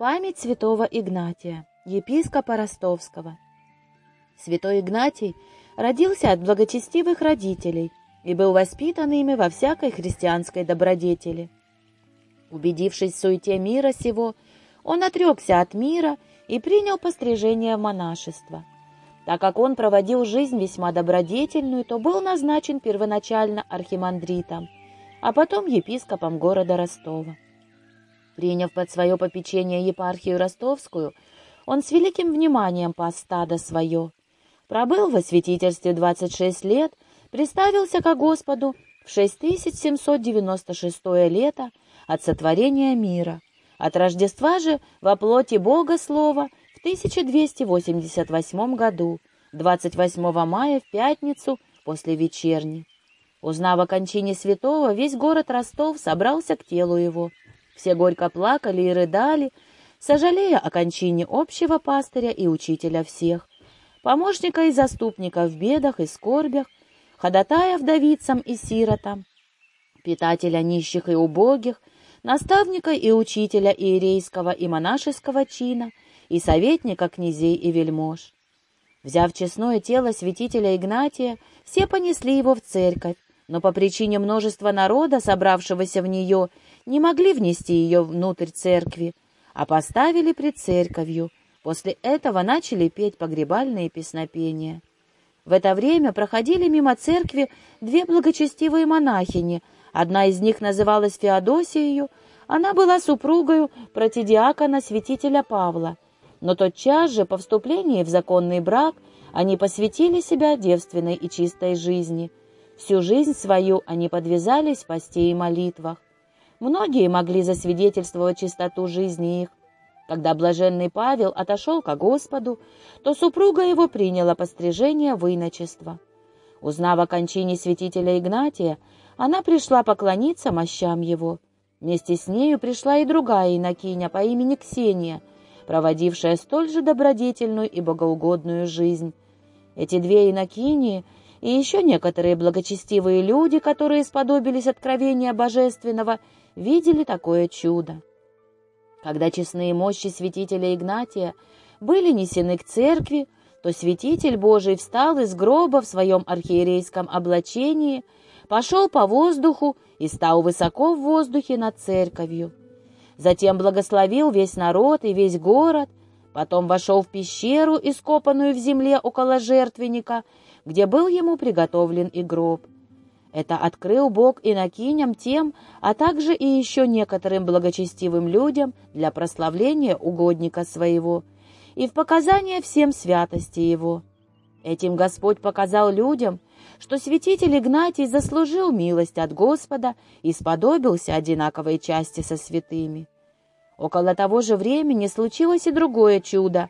Память святого Игнатия, епископа Ростовского. Святой Игнатий родился от благочестивых родителей и был воспитан ими во всякой христианской добродетели. Убедившись в суете мира сего, он отрекся от мира и принял пострижение в монашество. Так как он проводил жизнь весьма добродетельную, то был назначен первоначально архимандритом, а потом епископом города Ростова. Приняв под свое попечение епархию ростовскую, он с великим вниманием пас стадо свое. Пробыл во святительстве 26 лет, приставился ко Господу в 6796 лето от сотворения мира, от Рождества же во плоти Бога Слова в 1288 году, 28 мая в пятницу после вечерни. Узнав о кончине святого, весь город Ростов собрался к телу его, все горько плакали и рыдали, сожалея о кончине общего пастыря и учителя всех, помощника и заступника в бедах и скорбях, ходатая вдовицам и сиротам, питателя нищих и убогих, наставника и учителя иерейского и монашеского чина и советника князей и вельмож. Взяв честное тело святителя Игнатия, все понесли его в церковь, но по причине множества народа, собравшегося в нее, не могли внести ее внутрь церкви, а поставили пред церковью. После этого начали петь погребальные песнопения. В это время проходили мимо церкви две благочестивые монахини. Одна из них называлась Феодосией, она была супругою протидиакона святителя Павла. Но тотчас же, по вступлении в законный брак, они посвятили себя девственной и чистой жизни. Всю жизнь свою они подвязались в посте и молитвах. Многие могли засвидетельствовать чистоту жизни их. Когда блаженный Павел отошел ко Господу, то супруга его приняла пострижение в иночество. Узнав о кончине святителя Игнатия, она пришла поклониться мощам его. Вместе с нею пришла и другая инокиня по имени Ксения, проводившая столь же добродетельную и богоугодную жизнь. Эти две инокини и еще некоторые благочестивые люди, которые сподобились откровения божественного, видели такое чудо. Когда честные мощи святителя Игнатия были несены к церкви, то святитель Божий встал из гроба в своем архиерейском облачении, пошел по воздуху и стал высоко в воздухе над церковью. Затем благословил весь народ и весь город, потом вошел в пещеру, ископанную в земле около жертвенника, где был ему приготовлен и гроб. Это открыл Бог инокиням тем, а также и еще некоторым благочестивым людям для прославления угодника своего и в показание всем святости его. Этим Господь показал людям, что святитель Игнатий заслужил милость от Господа и сподобился одинаковой части со святыми. Около того же времени случилось и другое чудо.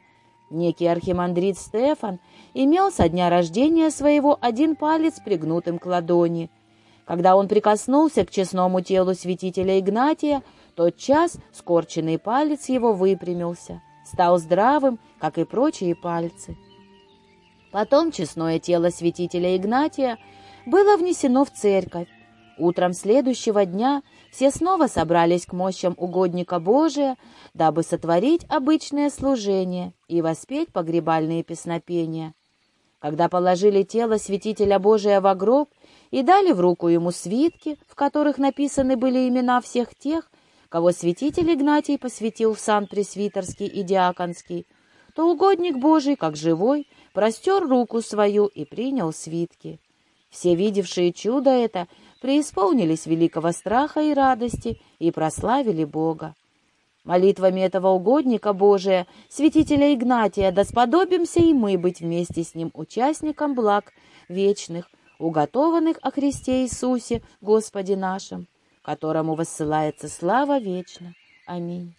Некий архимандрит Стефан имел со дня рождения своего один палец пригнутым к ладони. Когда он прикоснулся к честному телу святителя Игнатия, тот час скорченный палец его выпрямился, стал здравым, как и прочие пальцы. Потом честное тело святителя Игнатия было внесено в церковь. Утром следующего дня все снова собрались к мощам угодника Божия, дабы сотворить обычное служение и воспеть погребальные песнопения. Когда положили тело святителя Божия в гроб и дали в руку ему свитки, в которых написаны были имена всех тех, кого святитель Игнатий посвятил в сан пресвитерский и диаконский, то угодник Божий, как живой, простер руку свою и принял свитки. Все видевшие чудо это преисполнились великого страха и радости и прославили Бога. Молитвами этого угодника Божия, святителя Игнатия, да сподобимся и мы быть вместе с ним участником благ вечных, уготованных о Христе Иисусе, Господе нашем, которому воссылается слава вечна. Аминь.